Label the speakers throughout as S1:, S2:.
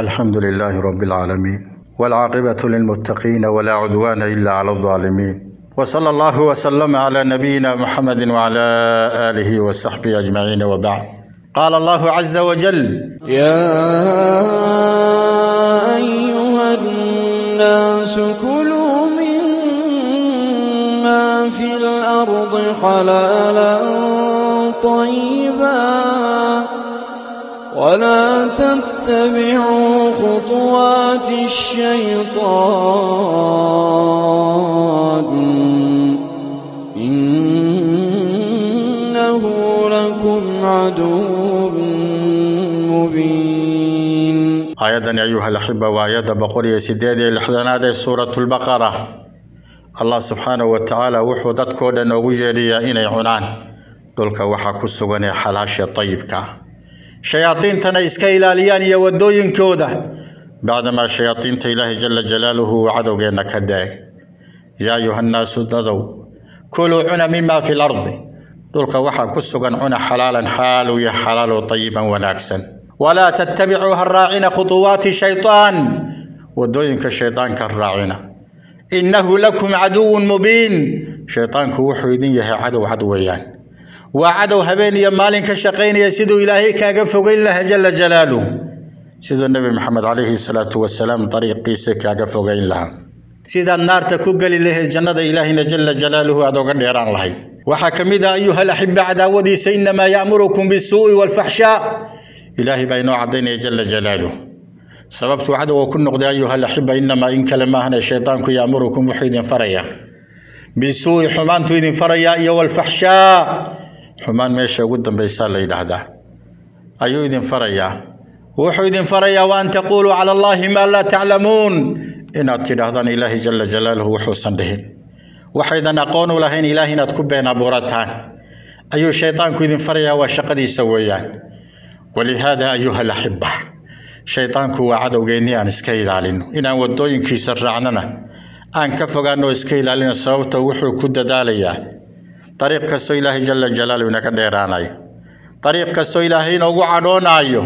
S1: الحمد لله رب العالمين والعاقبة للمتقين ولا عدوان إلا على الظالمين. وصلى الله وسلم على نبينا محمد وعلى آله وصحبه أجمعين وبعد. قال الله عز وجل
S2: يا أيها الناس كلوا مما في الأرض حلالا طيبا. ولا تتبعوا خطوات الشيطان. إنه لكم عدو مبين.
S1: آيادا أيها الأحبة وآيات بقرية سيديد لحدنا سورة البقرة. الله سبحانه وتعالى وحو dadkooda noogu yeedhiyaa inay cunaan dhulka waxaa dayibka شياطين تنا إسكيلا ليان يودوين كودا. بعدما شياطين تيله جل جلاله وعدو غيرنا كداي. يا أيها الناس تدو كلوا عنا مما في الأرض. دولك وحا كسوغا عنا حلالا حالو يا حلال طيبا وناكسا. ولا تتبعوا الراعين خطوات الشيطان. ودوينك الشيطان كالراعين إنه لكم عدو مبين. شيطانك وحيدين يا عدو عدويان. وعدو هبين يا مالين كشقين يا سيدو إلهي كاقف غيل لها جل جلالو سيدو النبي محمد عليه الصلاة والسلام طريق قيسي كاقف غيل لها سيدا النار تكوك لله الجنة إلهنا جل جلاله أدو قرن إيران الله. وحكم إذا أيها الأحبة عداودي سينما يأمركم بالسوء والفحشاء. إلهي بينو عدين جل جلاله. سببت عدو وكن نقضي أيها الأحبة إنما إن كلماهنا الشيطان كي يأمركم وحيد فريا. بالسوء حمان تويد فريا أيها الفحشاء xumaan meesha ugu dambaysaa la yidhaahdaa ayuu idin farayaa wuxuu idin farayaa wa an taquuluu cala allahi maa laa taclamuun inaad tidhaahdaan ilaahi jala jalaaluhu wuxuusan dhihin waxaydan aqoon u lahayn ilaah inaad ku been abuurataan ayuu shaydaanku idin farayaa waa shaqadiisa weeyaan walihaada ayuha alaxiba shaydaanku waa cadowgeennii aan iska ilaalino inaan wadooyinkiisa raacnana aan ka fogaanoo iska ilaalina sababta wuxuu ku dadaalayaa طريق كسو إلهي جل جلال ونك ديراناي. طريق كسو إلهي نوغو عدونا أيو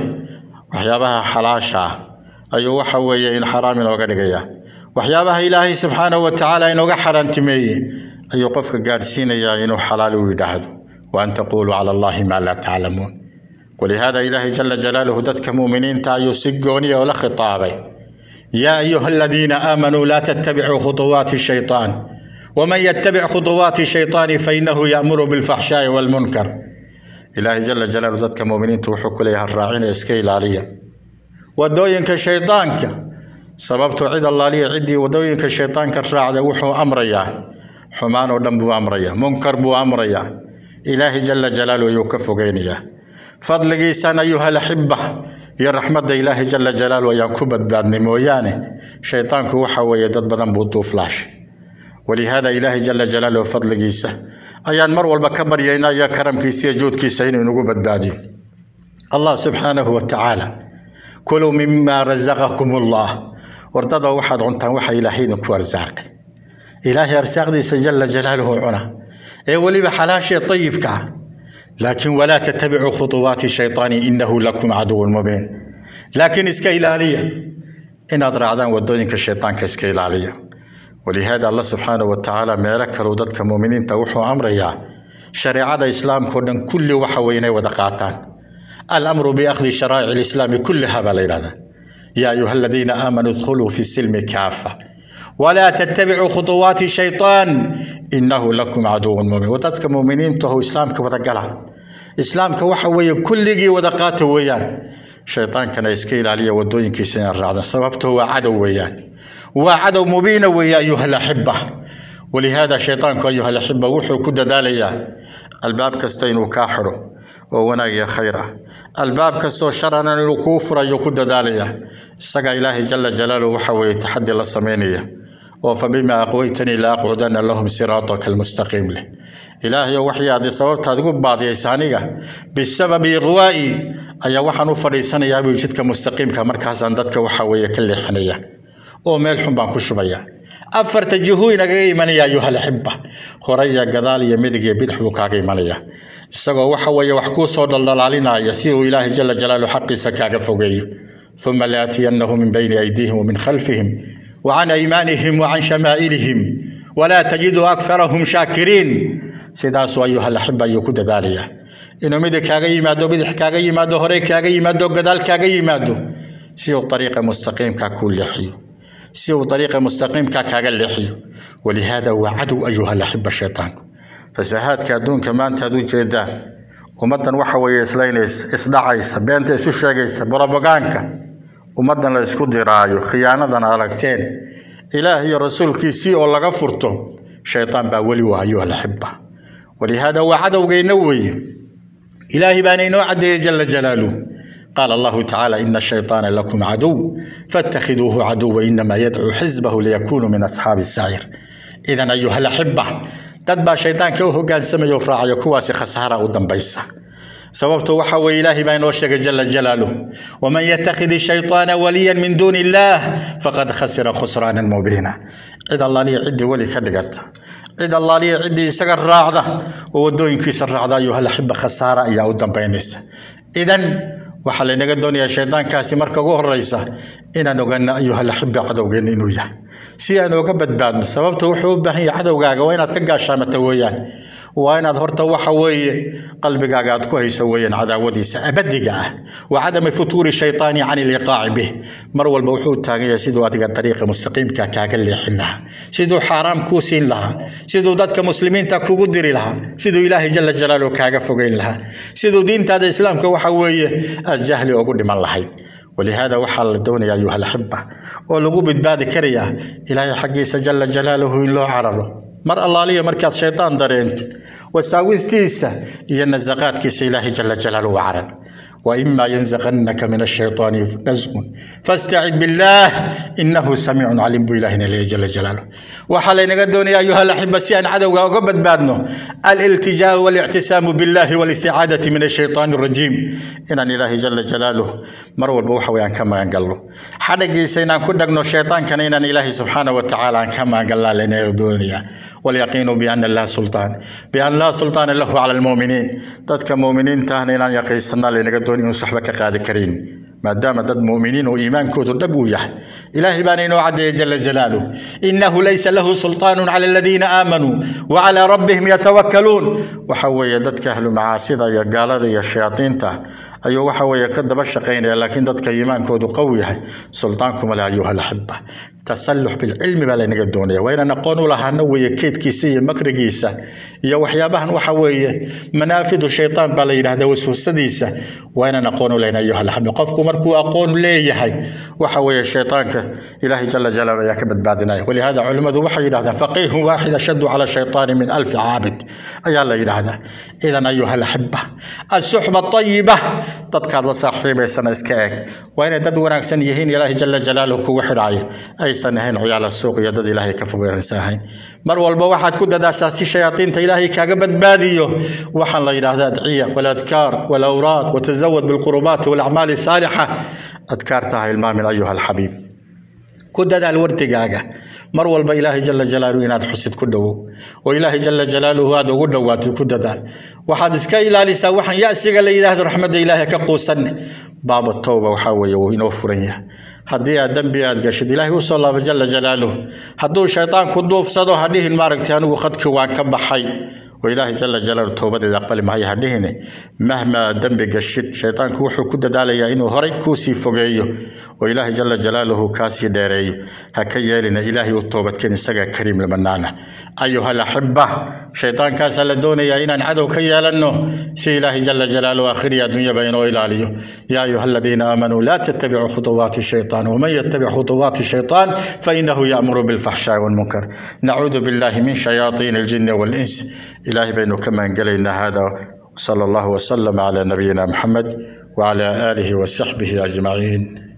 S1: وحيابها حلاشا. أيو وحوية إن حرام نوغا دقيا وحيابها إلهي سبحانه وتعالى نوغا حران تمي أيو قفك قارسين يا إنو حلال ويدهد وأن تقولوا على الله ما لا تعلمون. ولهذا إلهي جل جلال دتك مؤمنين تا سيقوني ولا خطابي. يا أيها الذين آمنوا لا تتبعوا خطوات الشيطان. ومن يتبع خطوات الشيطان فإنه يأمر بالفحشاء والمنكر. إلهي جل جلاله ذاتك مؤمنين توحوا كليها الراعين إسكيل العليا ودوينك شيطانك. سببت عيد الله لي عدي ودوينك شيطانك الراع لوحو أمريا. حمان ودم بو أمريا. منكر بو أمريا. إلهي جل جلاله يكف غينيا فضل قيسان أيها الأحبة. يا رحمة إلهي جل جلاله يا كبت بعد نموياني شيطانك وحوى يدد بدن بوطوف لاشي ولهذا إلهي جل جلاله وفضل جيسه أيان مر والبكبر ينا يا كرم في سيجود كي سين ونقوب البادي الله سبحانه وتعالى كلوا مما رزقكم الله. وارتضى واحد عن تنوح إلى حين كوارزاق إلهي أرزاق دي سجل جلاله عنا. أي ولي بحلاش طيب كا. لكن ولا تتبعوا خطوات الشيطان إنه لكم عدو مبين. لكن اسكيل عليا إن أدرى عدن ودونك الشيطان كاسكيل عليا ولهذا الله سبحانه وتعالى ملك رودت مؤمنين توحوا أمريا. شريعة الإسلام خدن كل وحوينا ودقاتان. الأمر بأخذ شرائع الإسلام كلها بليلة يا أيها الذين آمنوا ادخلوا في السلم كافة. ولا تتبعوا خطوات الشيطان. إنه لكم عدو مؤمن ودت مؤمنين توحوا إسلام كبتقلع إسلام كوحوي كل جي ودقات ويان. شيطان كان يسكيل عليه ودوين كيسين الرعد سببته عدو ويان. وعدو مبين ويا أيها الأحبة. ولهذا الشيطان أيها الأحبة وحو كد داليا الباب كستين وكاحره وونا يا خيرا الباب كسو شرنا الكفر يكد داليا. سقى إله جل جلاله وحو يتحدي الله لصمينية وفبما أقويتني لا أقعدن لهم صراطك المستقيم له. إلهي وحي هذه سبب تقول بعض يسانيك بسبب إغوائي أي وحن فريسان يا أبي وجدك مستقيم كمركز عندك وحوي كل حنية. Oo meel xun baan ku shubaya afarta jihuu inagaga imanaya ayuha alaxiba hore iyo gadaal iyo midig iyo bidix buu kaaga imanaya isagoo waxa weeye wax kuu soo dhaldhalaalinaya si uu ilaahay jala jalaaluhu xaqiisa kaaga fogeeyo ثم لآتينهم من بين أيديهم ومن خلفهم وعن أيمانهم وعن شمائلهم ولا تجد أكثرهم شاكرين sidaas ayuha laxiba ayuu ku dadaalayaa inuu midig kaaga yimaado bidix kaaga yimaado hore kaaga yimaado gadaal kaaga yimaado si uu ariiqa mustaqiimka سيو طريق مستقيم كاك هاجا اللحي ولهذا هو عدو أجوها لحب الشيطان. فسهاد كادون كمان تادو جيدا. ومدن وحوي يسلين إصدعيس بين تيسو الشاقيس بربقانك ومدن لسكو درايو. خيانة دان عالكتين إلهي رسول كي سيو الله غفرتو. شيطان باولي وهايوها لحبه ولهذا هو عدو غينوي. إلهي باني نوع جل جلاله. قال الله تعالى إن الشيطان لكم عدو فاتخذوه عدو وإنما يدعو حزبه ليكونوا من أصحاب السعير. إذا أيها الأحبة تدبى شيطان كوهو قال سمي وفرع يكواس خسارة ودم بيسا سببته وحوى إله بين وشك جل جلاله. ومن يتخذ الشيطان وليا من دون الله فقد خسر خسرانا مبينا. إذا الله لي عدي ولي خدقت إذا الله لي عدي سقر راعضة. ودوين كيس الراعضة أيها الأحبة خسارة يا ودم بينيس. إذا waxaa laynaga doonayaa shaydaankaasi marka ugu horeysa inaan ogaano ayuu halaxiba cadowgeena inuu yahay si aan oga badbaadno sababta wuxuu u baahan yahay cadowgaaga waa inaad ka gaashaamata weeyaan waa inaad horta waxa weeye qalbigaaga aad ku hayso weeyaan cadaawadiisa abadiga ah wa cadami futuuri shaytaani can iliqaaci bih mar walba wuxuu taagan yahay siduu adiga dariiqa mustaqiimka kaaga leexin lahaa siduu xaaraam kuu siin lahaa siduu dadka muslimiinta kugu diri lahaa siduu ilaahay jala jalaaluhu kaaga fogeyn lahaa siduu diintaada islaamka waxa weeye aad jahli ugu dhiman lahayd ولهذا وحى الدنيا أيها الأحبة. ولقو بدباد كريا إلهي حقيس جل جلاله إلا عرره مر الله لي مر شيطان دارنت وساويستيسا إن الزقات كيس إلهي جل جلاله عرره وإما ينزغنك من الشيطان نزغ. فاستعذ بالله إنه سميع عليم. بإلهنا لي جل جلاله. وحالينا قدون يا أيها الأحبة سيان عدو وقبت بادنو. الالتجاء والاعتسام بالله والاستعادة من الشيطان الرجيم. إن إله جل جلاله. مروا البوحة ويان كما ينقل له حدقي سينا كدقنا الشيطان كان إن إله سبحانه وتعالى كما قال لنا الدنيا واليقين بأن الله سلطان. بأن لا سلطان له على المؤمنين. تدك مؤمنين تهنينا يقيسنا دون إن صحبك قاد كريم. ما دام دد مؤمنين وإيمان كوتو دبوية إلهي باني نوعده جل جلاله. إنه ليس له سلطان على الذين آمنوا وعلى ربهم يتوكلون. وحوى يددك أهل معاصدة يا قالد يا الشياطين تا. أيوة وحوى يكدب الشقين لكن ددك إيمان كوتو قوية. سلطانكم لا أيها الأحبة. تسلح بالعلم بلا نجا وين أنا قون ولا هنوي كيت كيسي مكرجيسا يا وحيا بهن وحوي منافذ الشيطان بلا يهدى وسوسديسا وين أنا قون ولا أيها الحبيب قفكو مركو أقون لي يا وحوي الشيطان إلهي جل جلاله يكبد بعدنا ولهذا علم ذو وحي هذا فقيه واحد أشد على الشيطان من ألف عابد. أي الله إلى هذا. اذا أيها الأحبة. السحبه الطيبة. تذكر صاحبي بس أنا وين تدور سن يهين إلهي جل جلاله كو وحي أي aysan ahayn ciyaala suuq iyo dad ilaahay ka fogeynaysan ahayn mar walba waxaad ku dadaashaa si shayaadiinta ilaahay kaaga badbaadiyo waxaan la yidhaahdaa adciya waladkaar walawraad watazawad bilqurubaati walacmaali saalixa adkaarta ha ilmaamin ayuha alxabiib ku dadaal wardigaaga mar walba ilaahay jala jalaaluhu inaad xusid ku dhowow oo ilaahay jala jalaaluhu aad ugu dhowaatay ku dadaal waxaad iska ilaalisaa waxaan yasiga la yidhaahdo raxmadda ilaahay ka quusanne baaba towba waxaa weeye wuu inoo furan yahay haddii aad dembi aad gashid ilaahay usoo laaba jala jalaaluhu hadduu shaydaanku duufsado ha dhihin maaragtay anigu khadkii waan ka baxay وإلهي جل جلاله توبة أقبل معي هديهن مهما دم بقشت شيطان كوحو كد داليا إنه هري كوسي فوقيو. وإلهي جل جلاله كاسي داري هكيا لنا إلهي التوبة كن سجى كريم لمنانا. أيها الأحبة شيطان كاس لدوني إن عدو كيا لنه سي إلهي جل جلاله آخر يا دنيا بينه إلى عليه يا أيها الذين آمنوا لا تتبعوا خطوات الشيطان. ومن يتبع خطوات الشيطان فإنه يأمر بالفحشاء والمنكر. نعوذ بالله من شياطين الجن والإنس. إلهي بينه كما قلنا هذا صلى الله وسلم على نبينا محمد وعلى آله وصحبه أجمعين.